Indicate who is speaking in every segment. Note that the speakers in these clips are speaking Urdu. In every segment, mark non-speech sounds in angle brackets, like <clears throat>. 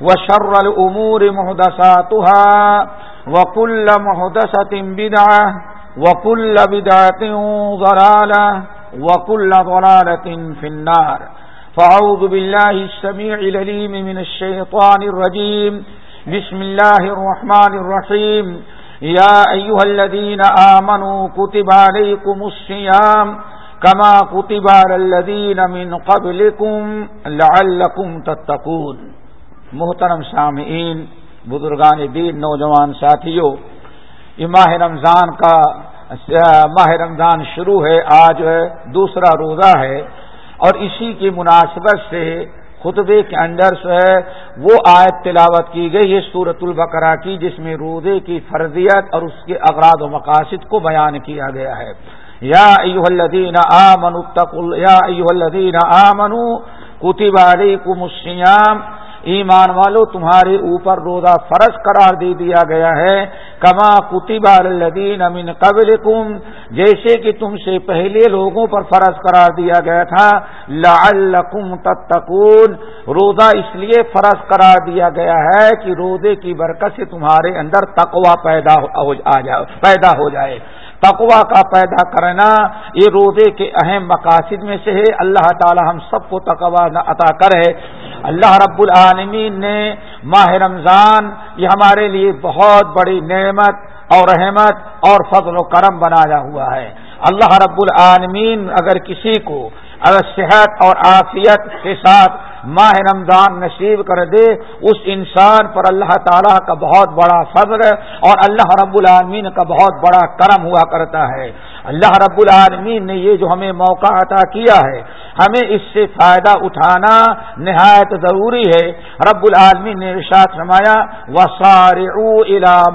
Speaker 1: وشر الأمور مهدساتها وكل مهدسة بدعة وكل بدعة ضلالة وكل ضلالة في النار. فأعوذ بالله السميع لليم من الشيطان الرجيم. بسم الله الرحمن الرحيم. يا أيها الذين آمنوا كتب عليكم الصيام كما كتب على الذين من قبلكم لعلكم تتقون. محترم سامعین، بزرگان دین، نوجوان ساتھیوں یہ ماہ رمضان کا، ماہ رمضان شروع ہے، آج دوسرا روزہ ہے، اور اسی کی مناسبت سے خطبے کے اندر سے ہے، وہ آیت تلاوت کی گئی ہے سورت البقرہ کی، جس میں روزے کی فرضیت اور اس کے اغراض و مقاصد کو بیان کیا گیا ہے۔ یا ایوہ الذین آمنوا اتقوا یا ایوہ الذین آمنوا، کتب علیکم السیام ایمان والو، تمہارے اوپر روزہ فرض قرار دے دیا گیا ہے۔ کما کتبہ الدین امین قبل جیسے کہ تم سے پہلے لوگوں پر فرض قرار دیا گیا تھا۔ لعلکم تتقون، روزہ اس لیے فرض قرار دیا گیا ہے کہ روزے کی برکت سے تمہارے اندر تقوا پیدا ہو جائے پیدا ہو جائے۔ تقوا کا پیدا کرنا یہ روزے کے اہم مقاصد میں سے ہے۔ اللہ تعالی ہم سب کو تقوا عطا کرے۔ اللہ رب العالمین نے ماہ رمضان یہ ہمارے لیے بہت بڑی نعمت اور رحمت اور فضل و کرم بنایا ہوا ہے۔ اللہ رب العالمین اگر کسی کو اگر صحت اور عافیت کے ساتھ ماہ رمضان نصیب کر دے، اس انسان پر اللہ تعالیٰ کا بہت بڑا فضل اور اللہ رب العالمین کا بہت بڑا کرم ہوا کرتا ہے۔ اللہ رب العالمین نے یہ جو ہمیں موقع عطا کیا ہے، ہمیں اس سے فائدہ اٹھانا نہایت ضروری ہے۔ رب العالمین نے ارشاد فرمایا وسار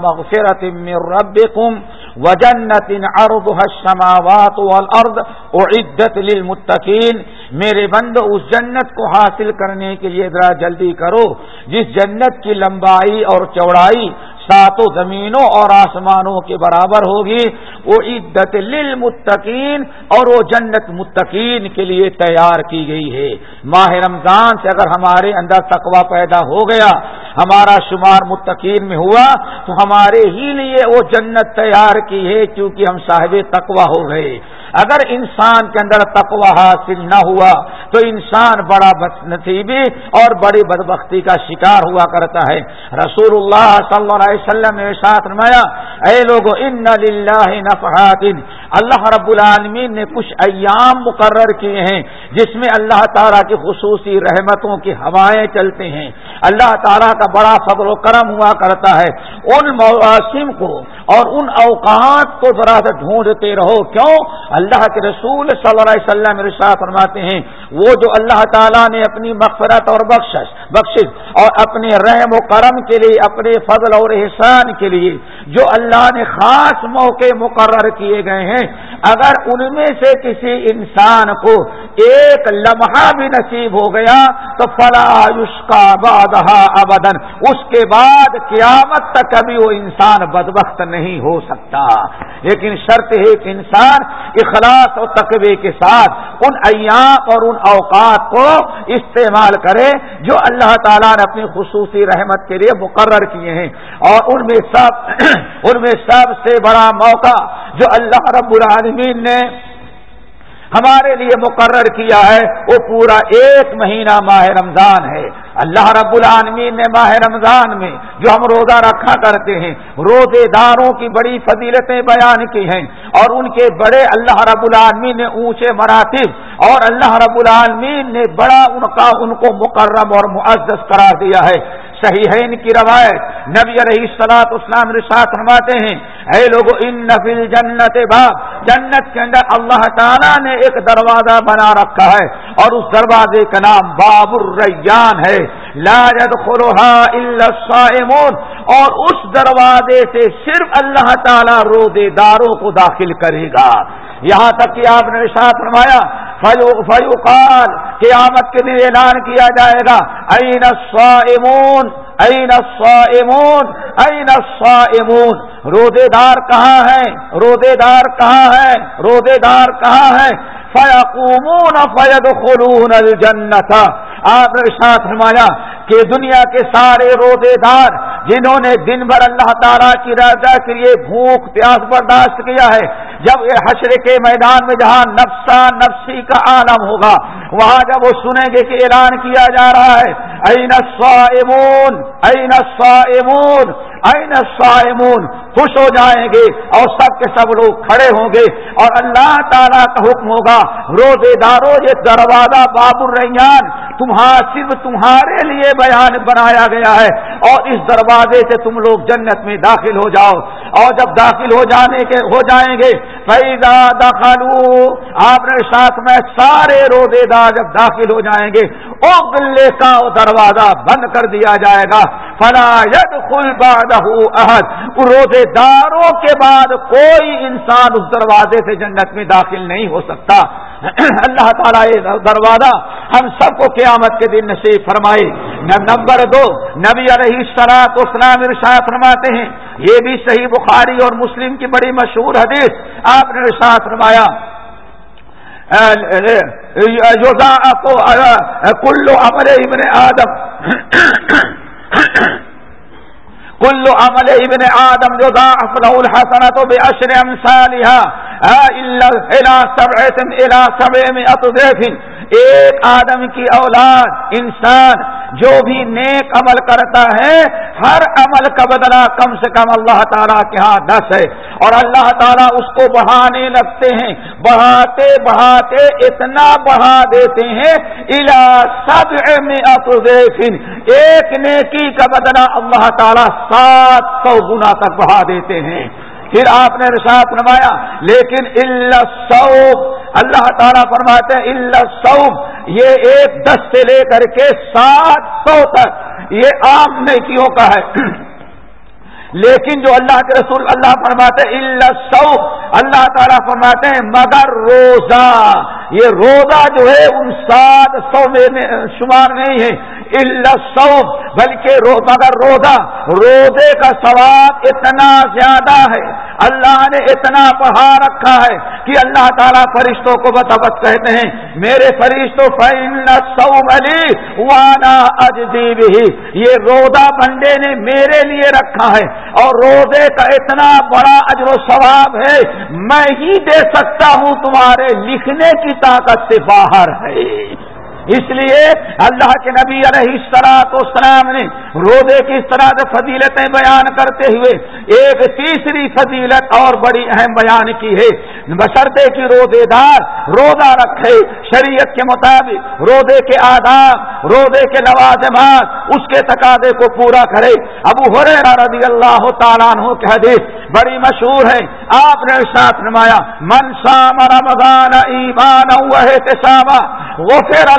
Speaker 1: مغفرت رب کم وجنت ارب السماوات والارض اعدت للمتقین میرے بند اس جنت کو حاصل کرنے کے لیے ذرا جلدی کرو۔ جس جنت کی لمبائی اور چوڑائی ساتوں زمینوں اور آسمانوں کے برابر ہوگی۔ وہ عدت للمتقین اور وہ جنت متقین کے لیے تیار کی گئی ہے۔ ماہ رمضان سے اگر ہمارے اندر تقوا پیدا ہو گیا ہمارا شمار متقین میں ہوا تو ہمارے ہی لیے وہ جنت تیار کی ہے کیونکہ ہم صاحب تقوا ہو گئے۔ اگر انسان کے اندر تقوا حاصل نہ ہوا تو انسان بڑا بد نصیبی اور بڑی بدبختی کا شکار ہوا کرتا ہے۔ رسول اللہ صلی اللہ علیہ وسلم نے ساتھ نمایا اے لوگ ان نفحات اللہ رب العالمین نے کچھ ایام مقرر کیے ہیں جس میں اللہ تعالیٰ کی خصوصی رحمتوں کی ہوائیں چلتے ہیں۔ اللہ تعالیٰ کا بڑا فضل و کرم ہوا کرتا ہے۔ ان مواسم کو اور ان اوقات کو ذرا سے ڈھونڈتے رہو۔ کیوں؟ اللہ کے رسول صلی اللہ علیہ وسلم رشاہ فرماتے ہیں، وہ جو اللہ تعالیٰ نے اپنی مغفرت اور بخشش بخشش اور اپنے رحم و کرم کے لیے، اپنے فضل اور احسان کے لیے جو اللہ نے خاص موقع مقرر کیے گئے ہیں اگر ان میں سے کسی انسان کو ایک لمحہ بھی نصیب ہو گیا تو فلاش کا بادہ ابدن اس کے بعد قیامت تک کبھی وہ انسان بدبخت نہیں ہو سکتا۔ لیکن شرط ہے کہ انسان اخلاص اور تقوی کے ساتھ ان ایام اور ان اوقات کو استعمال کرے جو اللہ تعالیٰ نے اپنی خصوصی رحمت کے لیے مقرر کیے ہیں۔ اور ان میں سب <clears throat> ان میں سب سے بڑا موقع جو اللہ رب العالمین نے ہمارے لیے مقرر کیا ہے، وہ پورا ایک مہینہ ماہ رمضان ہے۔ اللہ رب العالمین نے ماہ رمضان میں جو ہم روزہ رکھا کرتے ہیں، روزے داروں کی بڑی فضیلتیں بیان کی ہیں اور ان کے بڑے اللہ رب العالمین نے اونچے مراتب اور اللہ رب العالمین نے بڑا ان کا ان کو مقرب اور معزز قرار دیا ہے۔ صحیح ہے ان کی روایت نبی علیہ السلاط اسلام رشاط فرماتے ہیں، اے لوگ ان نفل جنت باب، جنت کے اندر اللہ تعالیٰ نے ایک دروازہ بنا رکھا ہے اور اس دروازے کا نام باب الریان ہے۔ لا يدخلها الا الصائمون، اور اس دروازے سے صرف اللہ تعالیٰ رودے داروں کو داخل کرے گا۔ یہاں تک کہ آپ نے ساتھ فرمایا فیوقال، قیامت کے دن اعلان کیا جائے گا۔ این الصائمون این الصائمون این الصائمون۔ روزے دار کہاں ہے روزے دار کہاں ہے روزے دار کہاں ہے فیقومون فیدخلون الجنت آپ نے ساتھ فرمایا کہ دنیا کے سارے روزے دار جنہوں نے دن بھر اللہ تعالیٰ کی رضا کے لیے بھوک، پیاس برداشت کیا ہے، جب یہ حشر کے میدان میں جہاں نفسا نفسی کا عالم ہوگا، وہاں جب وہ سنیں گے کہ اعلان کیا جا رہا ہے این الصائمون این الصائمون این الصائمون خوش ہو جائیں گے اور سب کے سب لوگ کھڑے ہوں گے اور اللہ تعالیٰ کا حکم ہوگا، روزے داروں، یہ دروازہ باب الریان تمہارا صرف تمہارے لیے بیان بنایا گیا ہے اور اس دروازے سے تم لوگ جنت میں داخل ہو جاؤ اور جب داخل ہو جانے کے ہو جائیں گے فیضا داخلو آپ نے ساتھ میں سارے روزے دار جب داخل ہو جائیں گے او کا دروازہ بند کر دیا جائے گا۔ فلا ید خل عہد روزے داروں کے بعد کوئی انسان اس دروازے سے جنت میں داخل نہیں ہو سکتا۔ اللہ تعالیٰ یہ دروازہ ہم سب کو قیامت کے دن نصیب فرمائے۔ نمبر دو، نبی علیہ سلاط اسلام ارشاد فرماتے ہیں۔ یہ بھی صحیح بخاری اور مسلم کی بڑی مشہور حدیث۔ آپ نے ارشاد فرمایا کلو امر ابن آدم کلو عمل ابن آدم جو له الحسنة بأشر أمثالها إلى سبعة إلى سبعمائة ضعف ایک آدم کی اولاد انسان جو بھی نیک عمل کرتا ہے، ہر عمل کا بدلہ کم سے کم اللہ تعالیٰ کے ہاں دس ہے۔ اور اللہ تعالیٰ اس کو بڑھانے لگتے ہیں۔ بڑھاتے بڑھاتے اتنا بڑھا دیتے ہیں۔ الا سب ایک نیکی کا بدلہ اللہ تعالیٰ سات سو گنا تک بڑھا دیتے ہیں۔ پھر آپ نے رشاط نمایا لیکن اللہ سوب اللہ تعالیٰ فرماتے ہیں اللہ سوب یہ ایک دس سے لے کر کے سات سو تک یہ عام نیکیوں کا ہے۔ لیکن جو اللہ کے رسول اللہ فرماتے اللہ سو اللہ تعالیٰ فرماتے ہیں، مگر روزہ. یہ روزہ جو ہے، ان سات سو میں، شمار نہیں ہے۔ اللہ سو بلکہ مگر روزہ، روزے کا ثواب اتنا زیادہ ہے، اللہ نے اتنا پڑھا رکھا ہے کہ اللہ تعالیٰ فرشتوں کو بتبت کہتے ہیں، میرے فرشتوں سو علی وانا اجدیب ہی یہ روزہ بندے نے میرے لیے رکھا ہے، اور روزے کا اتنا بڑا اجر و ثواب ہے، میں ہی دے سکتا ہوں تمہارے لکھنے کی طاقت سے باہر ہے۔ اس لیے اللہ کے نبی علیہ السلاط اسلام نے روزے کی اس طرح سے فضیلتیں بیان کرتے ہوئے ایک تیسری فضیلت اور بڑی اہم بیان کی ہے۔ بشرطے کی روزے دار روزہ رکھے، شریعت کے مطابق روزے کے آداب، روزے کے لوازمات اس کے تقاضے کو پورا کرے۔ ابو رضی اللہ تعالیٰ عنہ کے حدیث بڑی مشہور ہے آپ نے ساتھ نمایا منسام رمضان ایمان وہ پھر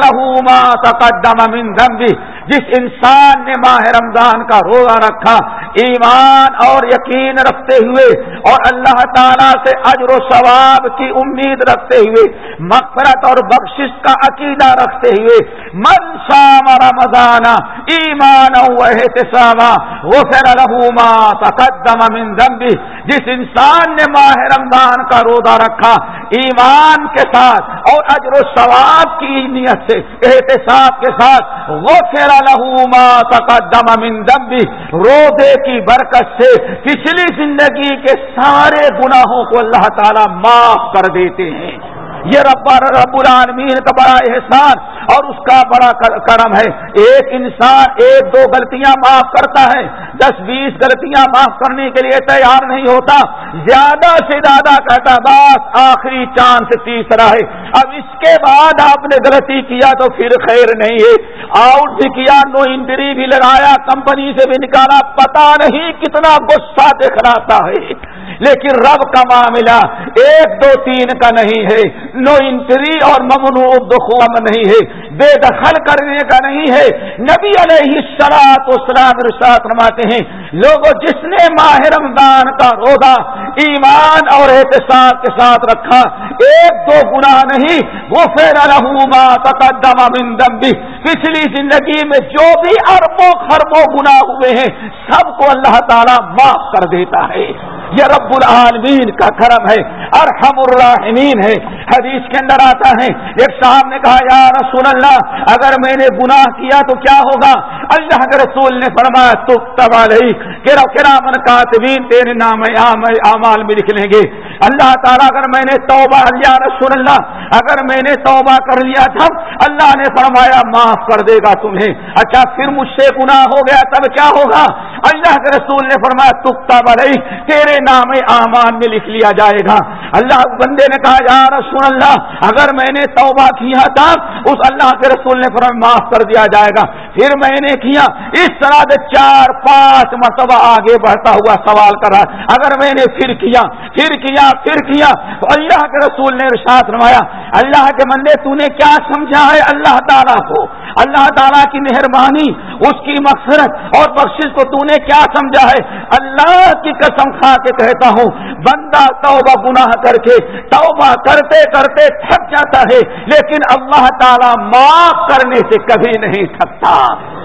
Speaker 1: تقدم من ذنبی جس انسان نے ماہ رمضان کا روزہ رکھا، ایمان اور یقین رکھتے ہوئے اور اللہ تعالیٰ سے اجر و ثواب کی امید رکھتے ہوئے، مغفرت اور بخشش کا عقیدہ رکھتے ہوئے، من شام رمضان ایمان احتسامہ غفر له ما تقدم من ذنبه۔ جس انسان نے ماہ رمضان کا روزہ رکھا، ایمان کے ساتھ اور اجر و ثواب کی نیت سے، احتساب کے ساتھ وہ پھیرا لہما تقدم من ذنبه، روزے کی برکت سے پچھلی زندگی کے سارے گناہوں کو اللہ تعالی معاف کر دیتے ہیں۔ یہ رب رب العالمین کا بڑا احسان اور اس کا بڑا کرم ہے۔ ایک انسان ایک دو غلطیاں معاف کرتا ہے۔ دس بیس غلطیاں معاف کرنے کے لیے تیار نہیں ہوتا۔ زیادہ سے زیادہ کہتا بس آخری چاند تیسرا ہے۔ اب اس کے بعد آپ نے غلطی کیا تو پھر خیر نہیں ہے۔ آؤٹ بھی کیا، نو انٹری بھی لگایا، کمپنی سے بھی نکالا پتا نہیں کتنا غصہ دکھلاتا ہے۔ لیکن رب کا معاملہ ایک دو تین کا نہیں ہے۔ نو انٹری اور ممنوع دخوم نہیں ہے۔ بے دخل کرنے کا نہیں ہے۔ نبی علیہ سرات و سلام رسات رماتے ہیں، لوگوں، جس نے ماہ رمضان کا روزہ ایمان اور احتساب کے ساتھ رکھا، ایک دو گنا نہیں وہ پھر الحما تقدم من بھی پچھلی زندگی میں جو بھی اربوں خربوں گنا ہوئے ہیں، سب کو اللہ تعالیٰ معاف کر دیتا ہے۔ یہ رب العالمین کا کرم ہے، ارحم الراحمین ہے۔ حدیث کے اندر آتا ہے، ایک صاحب نے کہا، یا رسول اللہ، اگر میں نے گناہ کیا تو کیا ہوگا؟ اللہ کے رسول نے فرمایا تو تبا کرامن کاتبین، تیرے نام اعمال میں لکھ لیں گے۔ اللہ تعالیٰ، اگر میں نے توبہ، یا رسول اللہ، اگر میں نے توبہ کر لیا تھا، اللہ نے فرمایا، معاف کر دے گا تمہیں۔ اچھا پھر مجھ سے گناہ ہو گیا، تب کیا ہوگا؟ اللہ کے رسول نے فرمایا تکتا بڑی تیرے نام امان میں لکھ لیا جائے گا۔ اللہ بندے نے کہا، یا رسول اللہ، اگر میں نے توبہ کیا تھا، اس اللہ کے رسول نے فرمایا، معاف کر دیا جائے گا۔ پھر میں نے کیا، اس طرح سے چار، پانچ مرتبہ آگے بڑھتا ہوا سوال کرا اگر میں نے پھر کیا پھر کیا پھر کیا؟ تو اللہ کے رسول نے ارشاد روایا اللہ کے مندے تو نے کیا سمجھا ہے اللہ تعالیٰ کو؟ اللہ تعالیٰ کی مہربانی اس کی مقصرت اور بخش کو تو نے کیا سمجھا ہے؟ اللہ کی قسم کھا کے کہتا ہوں، بندہ توبہ گناہ کر کے، توبہ کرتے کرتے تھک جاتا ہے، لیکن اللہ تعالیٰ معاف کرنے سے کبھی نہیں تھکتا۔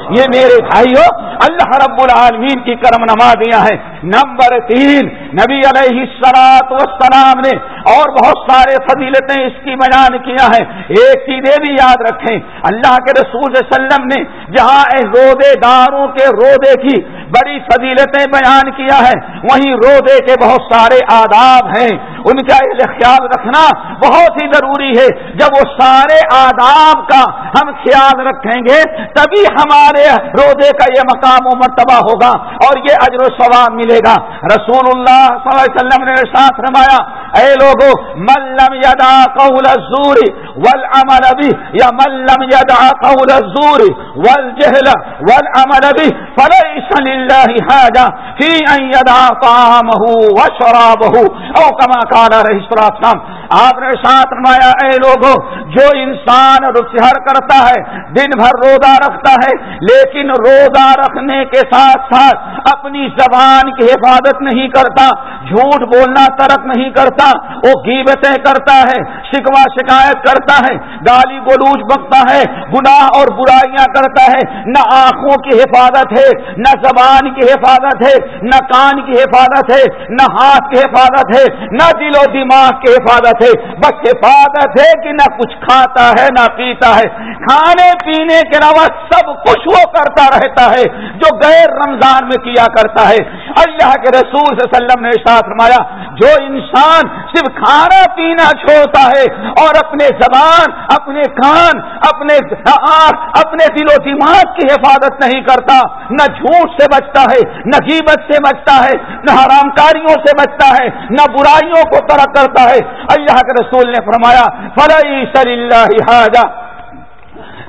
Speaker 1: یہ میرے بھائیوں اللہ رب العالمین کی کرم نما دیا ہے نمبر تین، نبی علیہ السلاط وسلام نے اور بہت سارے فضیلتیں اس کی بیان کیا ہے ایک چیزیں بھی یاد رکھیں۔ اللہ کے رسول صلی اللہ علیہ وسلم نے جہاں رودے داروں کے رودے کی بڑی فضیلتیں بیان کیا ہے۔ وہیں رودے کے بہت سارے آداب ہیں۔ ان کا خیال رکھنا بہت ہی ضروری ہے۔ جب وہ سارے آداب کا ہم خیال رکھیں گے، تبھی ہمارے رودے کا یہ مقام و مرتبہ ہوگا اور یہ اجر و ثواب ملے گا۔ رسول اللہ صلی اللہ علیہ وسلم نے ساتھ رمایا اے لوگو ملم یدا قول الزور والعمل بھی یا ملم یدا قول الزور والجہل والعمل بھی فلیس للہ حاجہ فی ان یدا طعامه وشرابه او کما قال رہی السلام آپ نے ساتھ رمایا اے لوگوں جو انسان رخر کرتا ہے، دن بھر روزہ رکھتا ہے، لیکن روزہ رکھنے کے ساتھ ساتھ اپنی زبان کی حفاظت نہیں کرتا، جھوٹ بولنا ترک نہیں کرتا، وہ گیبتیں کرتا ہے شکوا شکایت کرتا ہے، گالی گلوچ بکتا ہے، گناہ اور برائیاں کرتا ہے، نہ آنکھوں کی حفاظت ہے، نہ زبان کی حفاظت ہے، نہ کان کی حفاظت ہے، نہ ہاتھ کی حفاظت ہے، نہ دل و دماغ کی حفاظت ہے بس حفاظت ہے کہ نہ کچھ کھاتا ہے، نہ پیتا ہے۔ کھانے پینے کے علاوہ سب کچھ وہ کرتا رہتا ہے جو غیر رمضان میں کیا کرتا ہے۔ اللہ کے رسول صلی اللہ علیہ وسلم نے ساتھ فرمایا، جو انسان صرف کھانا پینا چھوڑتا ہے اور اپنے زبان، اپنے کان، اپنے آنکھ، اپنے دل و دماغ کی حفاظت نہیں کرتا، نہ جھوٹ سے بچتا ہے، نہ غیبت سے بچتا ہے، نہ حرام کاریوں سے بچتا ہے، نہ برائیوں کو ترک کرتا ہے۔ اللہ اللہ کے رسول نے فرمایا فلئی صلی اللہ حاجہ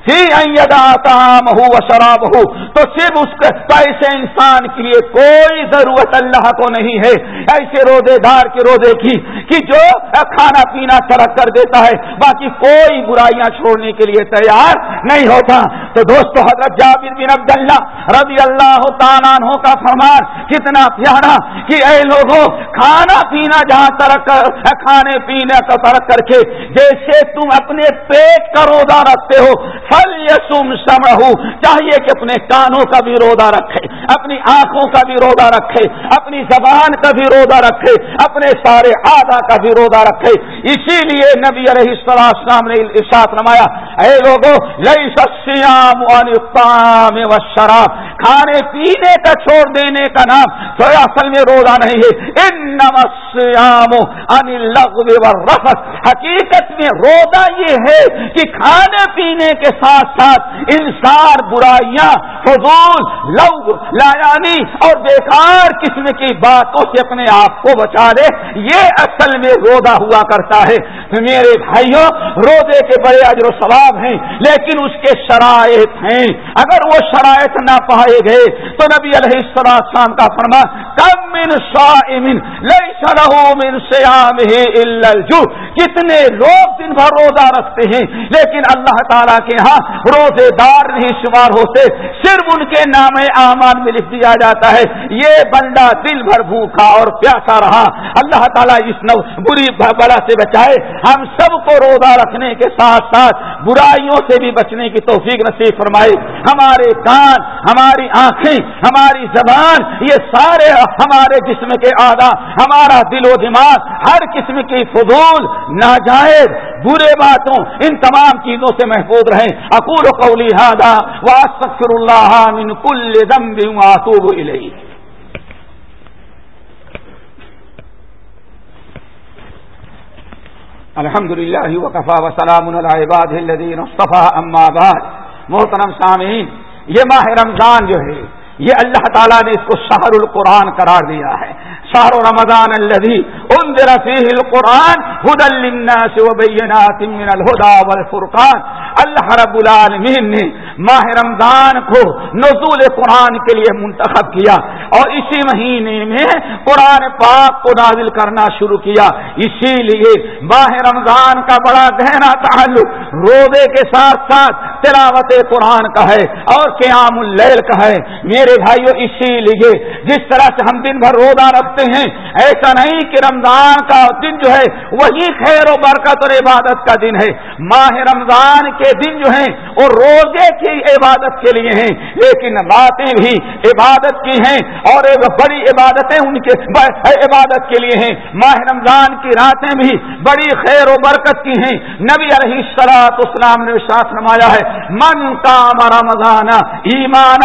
Speaker 1: ہو شراب ہو تو صرف اس پیسے انسان کے لیے کوئی ضرورت اللہ کو نہیں ہے۔ ایسے روزے دار کے روزے کی کہ جو کھانا پینا ترک کر دیتا ہے، باقی کوئی برائیاں چھوڑنے کے لیے تیار نہیں ہوتا۔ تو دوستو حضرت جابر بن عبداللہ رضی اللہ تعالیٰ عنہ کا فرمان، کتنا پیارا کہ اے لوگوں کھانا پینا جہاں ترک کر کھانے پینے کا ترک کر کے جیسے تم اپنے پیٹ کا روزہ رکھتے ہو پھل یسم سم چاہیے کہ اپنے کانوں کا بھی روزہ رکھے، اپنی آنکھوں کا بھی روزہ رکھے، اپنی زبان کا بھی روزہ رکھے، اپنے سارے آدھا کا بھی روزہ رکھے۔ اسی لیے نبی علیہ السلام نے ارشاد نمایا اے لوگوں لئی سسیام و شراب، کھانے پینے کا چھوڑ دینے کا نام، تو اصل میں روزہ نہیں ہے۔ ان نمسیام رفت حقیقت میں روزہ یہ ہے کہ کھانے پینے کے ساتھ ساتھ انسان برائیاں، فضول لو لایانی اور بیکار قسم کی باتوں سے اپنے آپ کو بچا لے۔ یہ اصل میں روزہ ہوا کرتا ہے۔ میرے بھائیوں، روزے کے بڑے اجر و ثواب ہیں، لیکن اس کے شرائط ہیں۔ اگر وہ شرائط نہ پائے گئے تو نبی علیہ السلام کا فرما، کم من من من سیام ہی کتنے لوگ دن بھر روزہ رکھتے ہیں، لیکن اللہ تعالیٰ کے ہاں روزے دار نہیں شمار ہوتے، صرف ان کے نام امان میں لکھ دیا جاتا ہے۔ یہ بندہ دل بھر بھوکا اور پیاسا رہا۔ اللہ تعالیٰ اس نو بری بڑا سے بچائے۔ ہم سب کو روزہ رکھنے کے ساتھ ساتھ برائیوں سے بھی بچنے کی توفیق نصیب فرمائے ہمارے کان، ہماری آنکھیں، ہماری زبان، یہ سارے ہمارے جسم کے آدھا ہمارا دل و دماغ، ہر قسم کی فضول، ناجائز، برے باتوں، ان تمام چیزوں سے محفوظ رہیں۔ اکور قولی ہادا واسطر اللہ من کل دم بھی الحمد للہ وقفا وسلام العباد الدین صفا اما بعد۔ محترم سامعین یہ ماہ رمضان جو ہے یہ اللہ تعالیٰ نے اس کو شہر القرآن قرار دیا ہے۔ شہر رمضان الذي انذر فيه القرآن هدى للناس وبينات من الهدى والفرقان۔ اللہ رب العالمین نے ماہ رمضان کو نزول قرآن کے لیے منتخب کیا اور اسی مہینے میں قرآن پاک کو نازل کرنا شروع کیا۔ اسی لیے ماہ رمضان کا بڑا گہرا تعلق روزے کے ساتھ ساتھ تلاوت قرآن کا ہے اور قیام اللیل کا ہے۔ میرے بھائیوں اسی لیے جس طرح سے ہم دن بھر روزہ رکھتے ہیں، ایسا نہیں کہ رمضان کا دن جو ہے، وہی خیر و برکت اور عبادت کا دن ہے۔ ماہ رمضان کے دن جو ہیں، وہ روزے کی عبادت کے لیے ہیں، لیکن راتیں بھی عبادت کی ہیں اور بڑی عبادتیں ان کے عبادت کے لیے ہیں۔ ماہ رمضان کی راتیں بھی بڑی خیر و برکت کی ہیں۔ نبی علیہ سلاط اسلام نے ساتھ نمایا ہے، من کام رمضان ایمان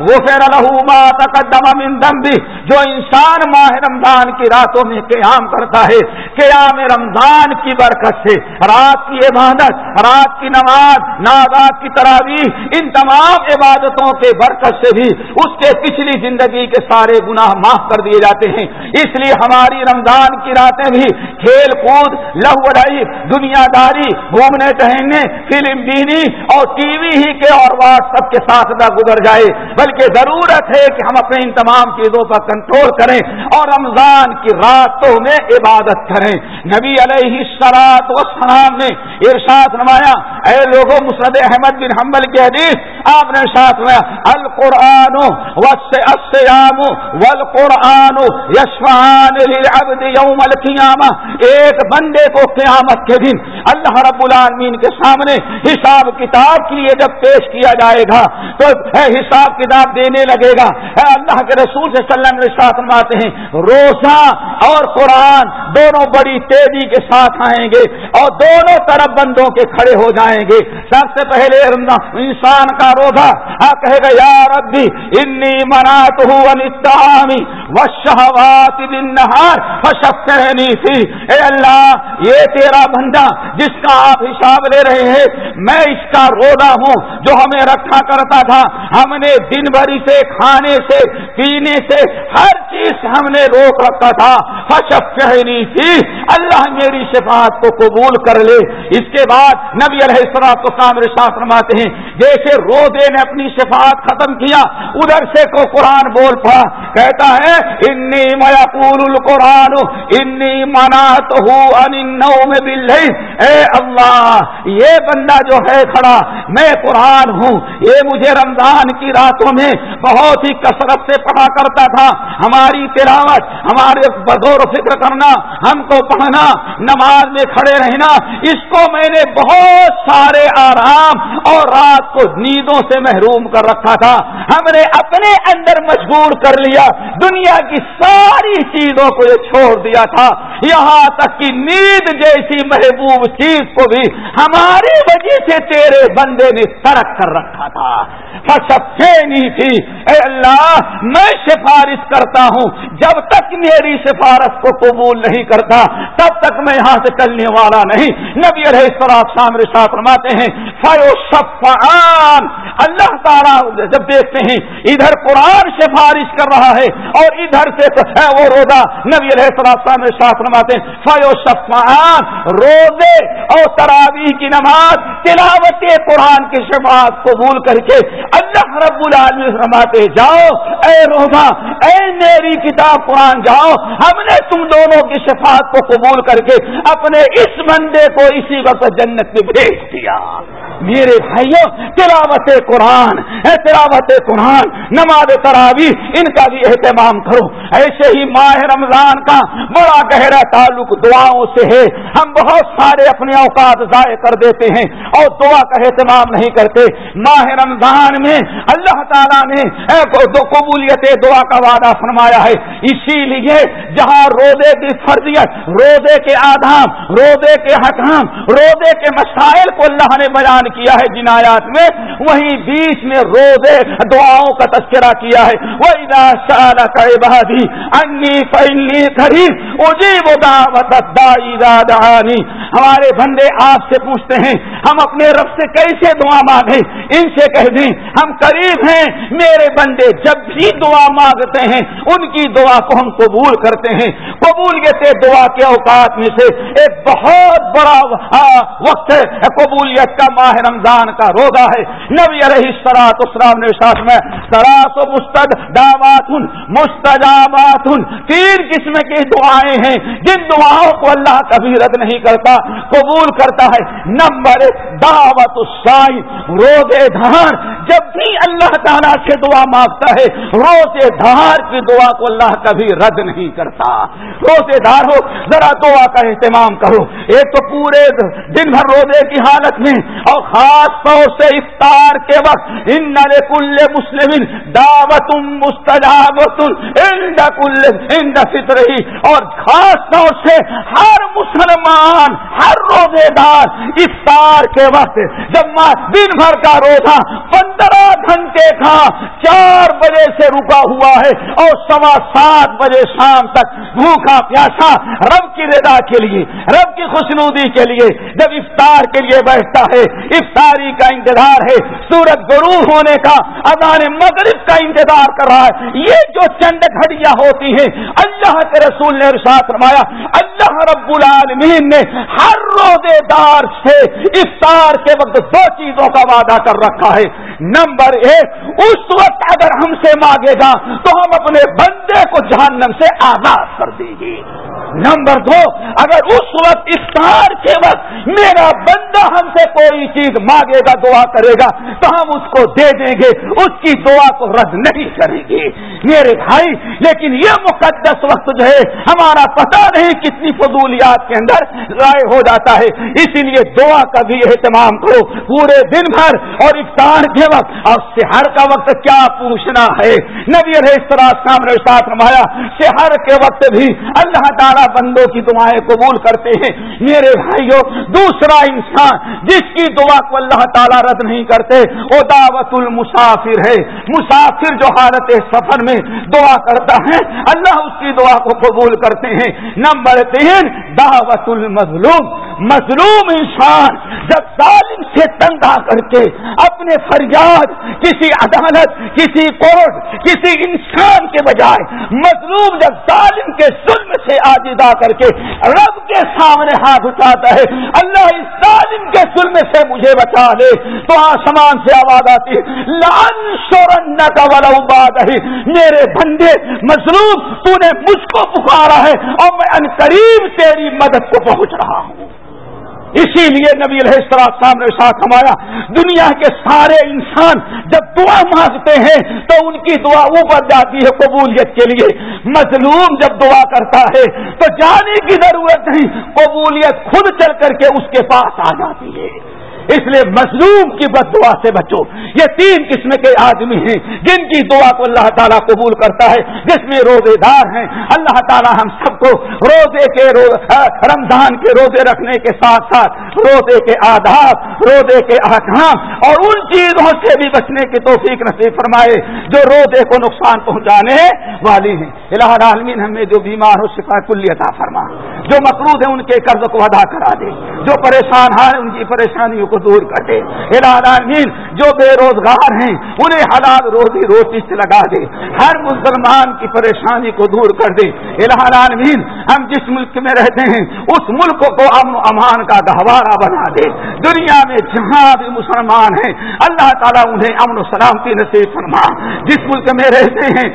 Speaker 1: وہ ما تقدم من بھی جو انسان ماہ رمضان کی راتوں میں قیام کرتا ہے، قیام رمضان کی برکت سے، رات کی عبادت، رات کی نماز نازات کی تراویح، ان تمام عبادتوں کے برکت سے بھی اس کے پچھلی زندگی کے سارے گناہ معاف کر دیے جاتے ہیں۔ اس لیے ہماری رمضان کی راتیں بھی کھیل کود، لہو لڑائی دنیا داری گھومنے، ٹہلنے، فلم بینی اور ٹی وی ہی کے اور واٹس ایپ کے ساتھ نہ گزر جائے۔ بلکہ ضرورت ہے کہ ہم اپنے ان تمام چیزوں پر کنٹرول کریں اور رمضان کی راتوں میں عبادت کریں۔ نبی علیہ سرات و سلام نے ارشاد نمایا اے لوگوں مسرد احمد بن حنبل کی حدیث آپ نے ساتھ میں القرآن والسیام والقرآن یشفان للعبد یوم القیامہ۔ ایک بندے کو قیامت کے دن اللہ رب العالمین کے سامنے حساب کتاب کے لیے جب پیش کیا جائے گا، تو حساب کتاب دینے لگے گا۔ اے اللہ کے رسول سے وسلم فرماتے ہیں، روزہ اور قرآن دونوں بڑی تیزی کے ساتھ آئیں گے اور دونوں طرف بندوں کے کھڑے ہو جائیں گے۔ سب سے پہلے انسان کا روزہ کہے گا، یا ربی، انی منات ہوں و شہوات نہار فشفتنی تھی اے اللہ، یہ تیرا بندہ جس کا آپ حساب لے رہے ہیں، میں اس کا روزہ ہوں جو ہمیں رکھا کرتا تھا۔ ہم نے دن بھری سے کھانے سے، پینے سے، ہر چیز ہم نے روک رکھا تھا۔ کہنی تھی اللہ میری شفاعت کو قبول کر لے۔ اس کے بعد نبی علیہ السلام کو سامنے ساتھ فرماتے ہیں، جیسے روزے نے اپنی شفاعت ختم کیا، ادھر سے کو قرآن بول پڑا۔ کہتا ہے انی میقول القرآن انی منات ہوں میں بل اے اللہ، یہ بندہ جو ہے کھڑا، میں قرآن ہوں۔ یہ مجھے رمضان کی راتوں میں بہت ہی کثرت سے پڑھا کرتا تھا۔ ہماری تلاوت، ہمارے بدور فکر کرنا، ہم کو پڑھنا، نماز میں کھڑے رہنا، اس کو میں نے بہت سارے آرام اور رات کو نیندوں سے محروم کر رکھا تھا۔ ہم نے اپنے اندر مجبور کر لیا۔ دنیا کی ساری چیزوں کو یہ چھوڑ دیا تھا۔ یہاں تک کہ نیند جیسی محبوب چیز کو بھی ہماری وجہ سے تیرے بندے نے ترک کر رکھا تھا۔ نہیں تھی۔ اے اللہ، میں سفارش کرتا ہوں۔ جب تک میری سفارش کو قبول نہیں کرتا، تب تک میں یہاں سے چلنے والا نہیں۔ نبی علیہ السلام سامنے ساتھ فرماتے ہیں فیو شفان اللہ تعالیٰ جب دیکھتے ہیں، ادھر قرآن سفارش کر رہا ہے اور ادھر سے وہ روزہ۔ نبی علیہ السلام نے ساتھ فرماتے ہیں فیو شفاعت روزے اور تراوی کی نماز، تلاوت قرآن کی شفاعت قبول کر کے اللہ رب العالمین فرماتے جاؤ، اے روزہ اے میری کتاب قرآن جاؤ، ہم نے تم دونوں کی شفاعت کو قبول کر کے اپنے اس بندے کو اسی وقت جنت میں بھیج دیا۔ میرے بھائیوں تلاوت قرآن، اے تلاوت قرآن، نماز تراوی ان کا بھی اہتمام کرو۔ ایسے ہی ماہ رمضان کا بڑا گہرا تعلق دعاؤں سے ہے۔ ہم بہت سارے اپنے اوقات ضائع کر دیتے ہیں اور دعا کا اہتمام نہیں کرتے۔ ماہ رمضان میں اللہ تعالیٰ نے قبولیت دعا کا وعدہ فرمایا ہے۔ اسی لیے جہاں روزے کی فرضیت روزے کے آدھام روزے کے حکام روزے کے مسائل کو اللہ نے بیان کیا ہے جنایات میں، وہیں بیچ میں روزے دعاؤں کا تذکرہ کیا ہے۔ وہ بہادی انی فنی خرید اجیب دانی ہمارے بندے آپ سے پوچھتے ہیں، ہم اپنے رب سے کیسے دعا مانگے ان سے کہہ دیں، ہم قریب ہیں، میرے بندے جب بھی دعا مانگتے ہیں، ان کی دعا کو ہم قبول کرتے ہیں۔ قبولیت دعا کے اوقات میں سے ایک بہت بڑا وقت ہے۔ قبولیت کا ماہ رمضان کا روزہ ہے۔ نبی علیہ سرات اسلام نے ساتھ میں سراس و مستد دعوات مستجابات تین قسم کی دعائیں ہیں۔ جن دعاؤں کو اللہ کبھی رد نہیں کرتا۔ قبول کرتا ہے۔ نمبر دعوت السائی، روزے دھار۔ جب بھی اللہ تعالیٰ سے دعا مانگتا ہے، روزے دھار کی دعا کو اللہ کبھی رد نہیں کرتا۔ روزے دار ہو، ذرا دعا کا اہتمام کرو۔ ایک تو پورے دن بھر روزے کی حالت میں اور خاص طور سے افطار کے وقت ان کل مسلم دعوت مستجابت فطر ہی اور خاص طور سے ہر مسلمان، ہر روزے دار افطار کے وقت جب دن بھر کا روزہ پندرہ گھنٹے کا چار بجے سے رکا ہوا ہے اور سوا سات بجے شام تک بھوکا پیاسا رب کی ردا کے لیے، رب کی خوشنودی کے لیے جب افطار کے لیے بیٹھتا ہے افطاری کا انتظار ہے، سورج غروب ہونے کا، اذان مغرب کا انتظار کر رہا ہے۔ یہ جو چند گھڑیاں ہوتی ہیں، اللہ کے رسول نے ارشاد فرمایا، اللہ رب العالمین نے ہر روزے دار سے افطار کے وقت دو چیزوں کا وعدہ کر رکھا ہے۔ نمبر ایک، اس وقت اگر ہم سے مانگے گا تو ہم اپنے بندے کو جہنم سے آزاد کر دیں گے۔ نمبر دو، اگر اس وقت افطار کے وقت میرا بندہ ہم سے کوئی چیز مانگے گا دعا کرے گا تو ہم اس کو دے دیں گے، اس کی دعا کو رد نہیں کریں گے۔ میرے بھائی، لیکن یہ مقدس وقت جو ہے، ہمارا پتہ نہیں کتنی فضولیات کے اندر رائے ہو جاتا ہے۔ اسی لیے دعا کا بھی اہتمام کرو۔ پورے دن بھر اور افطار کے وقت۔ اور شہر کا وقت کیا پوچھنا ہے؟ نبی علیہ السلام نے ساتھ رمایا شہر کے وقت بھی اللہ تعالیٰ بندوں کی دعائیں قبول کرتے ہیں۔ میرے بھائیوں دوسرا انسان جس کی دعا کو اللہ تعالیٰ رد نہیں کرتے۔ وہ دعوت المسافر ہے۔ مسافر جو حالت سفر میں دعا کرتا ہے، اللہ اس کی دعا کو قبول کرتے ہیں۔ نمبر تین، دعوت المظلوم۔ مظلوم انسان جب ظالم سے تنگا کر کے اپنے فریاد، کسی عدالت، کسی کورٹ کسی انسان کے بجائے مظلوم جب ظالم کے ظلم سے آجدا کر کے رب کے سامنے ہاتھ اٹھاتا ہے، اللہ اس ظالم کے ظلم سے مجھے بچا لے، تو آسمان سے آواز آتی لان شورن کا والا ہے میرے بندے، مظلوم، تو نے مجھ کو پکارا ہے اور میں ان قریب تیری مدد کو پہنچ رہا ہوں۔ اسی لیے نبی صاحب نے ساتھ ہمایا دنیا کے سارے انسان جب دعا مانگتے ہیں، تو ان کی دعا اوپر جاتی ہے قبولیت کے لیے۔ مظلوم جب دعا کرتا ہے، تو جانے کی ضرورت نہیں، قبولیت خود چل کر کے اس کے پاس آ جاتی ہے۔ اس لیے مظلوم کی بد دعا سے بچو۔ یہ تین قسم کے آدمی ہیں جن کی دعا کو اللہ تعالیٰ قبول کرتا ہے، جس میں روزے دار ہیں۔ اللہ تعالیٰ ہم سب کو روزے کے رمضان کے روزے رکھنے کے ساتھ ساتھ روزے کے آداب، روزے کے احکام اور ان چیزوں سے بھی بچنے کی توفیق نصیب فرمائے۔ جو روزے کو نقصان پہنچانے والی ہیں۔ الہ عالمین ہمیں جو بیمار ہو شفا کلی عطا فرما۔ جو مقروض ہیں، ان کے قرض کو ادا کرا دے۔ جو پریشان ہیں، ان کی پریشانیوں کو دور کر دے العالمین جو بے روزگار ہیں، انہیں حلال روزی روٹی سے لگا دے۔ ہر مسلمان کی پریشانی کو دور کر دے۔ العالمین ہم جس ملک میں رہتے ہیں، اس ملک کو امن و امان کا گہوارہ بنا دے۔ دنیا میں جہاں بھی مسلمان ہیں، اللہ تعالیٰ انہیں امن و سلامتی نصیب فرما۔ جس ملک میں رہتے ہیں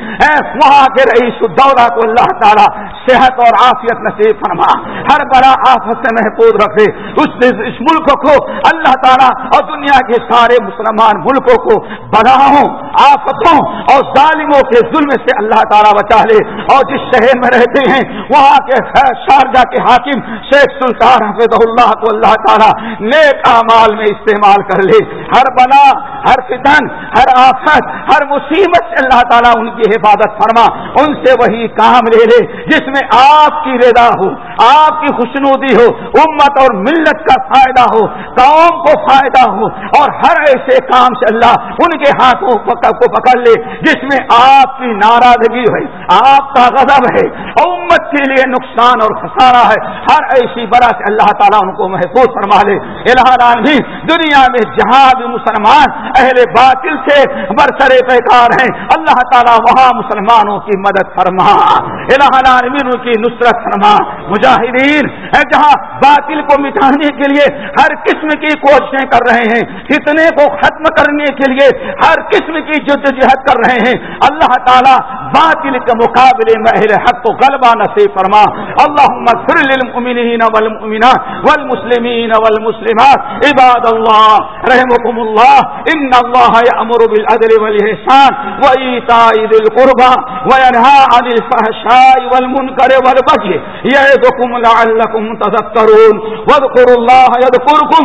Speaker 1: وہاں کے رئیس الدولہ کو اللہ تعالیٰ صحت اور عافیت نصیب فرما۔ ہر بڑا آفت سے محفوظ رکھے۔ اس ملک کو اللہ تعالیٰ اور دنیا کے سارے مسلمان ملکوں کو بڑھاؤں، آفتوں اور ظالموں کے ظلم سے اللہ تعالیٰ بچا لے۔ اور جس شہر میں رہتے ہیں، وہاں کے شارجہ کے حاکم شیخ سلطان حفظ اللہ کو اللہ تعالیٰ نیک اعمال میں استعمال کر لے۔ ہر بنا ہر فتن، ہر آفت، ہر مصیبت سے اللہ تعالیٰ ان کی حفاظت فرما۔ ان سے وہی کام لے لے جس میں آپ کی رضا ہو، آپ کی خوشنودی ہو، امت اور ملت کا فائدہ ہو۔ قوم کو فائدہ ہو اور ہر ایسے کام سے اللہ ان کے ہاتھوں کو پکڑ لے، جس میں آپ کی ناراضگی ہے آپ کا غضب ہے، امت کے لیے نقصان اور خسارہ ہے۔ ہر ایسی برا سے اللہ تعالیٰ ان کو محفوظ فرما لے۔ الہ بھی دنیا میں جہاں بھی مسلمان اہل باطل سے برسر پیکار ہیں۔ اللہ تعالیٰ وہاں مسلمانوں کی مدد فرما۔ الہ العالمین کی نصرت فرما۔ مجاہدین جہاں باطل کو مٹانے کے لیے ہر قسم کی کوششیں کر رہے ہیں۔ فتنے کو ختم کرنے کے لیے ہر قسم کی جد جہد کر رہے ہیں۔ اللہ تعالیٰ باطل کے مقابلے میں اہل حق کو غلبہ نصیب فرما۔ اللہ مغفر للمؤمنین والمؤمنات والمسلمین والمسلمات۔ عباد اللہ رحمكم اللہ۔ ان اللہ یامر بالعدل والاحسان وایتاء ذی القربى وینهى عن الفحشاء والمنکر والبغي یعظکم لعلکم تذکرون۔ واذکروا اللہ یذکرکم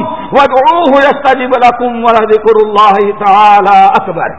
Speaker 1: فدعوه يستجب لكم ولذكر الله تعالى أكبر.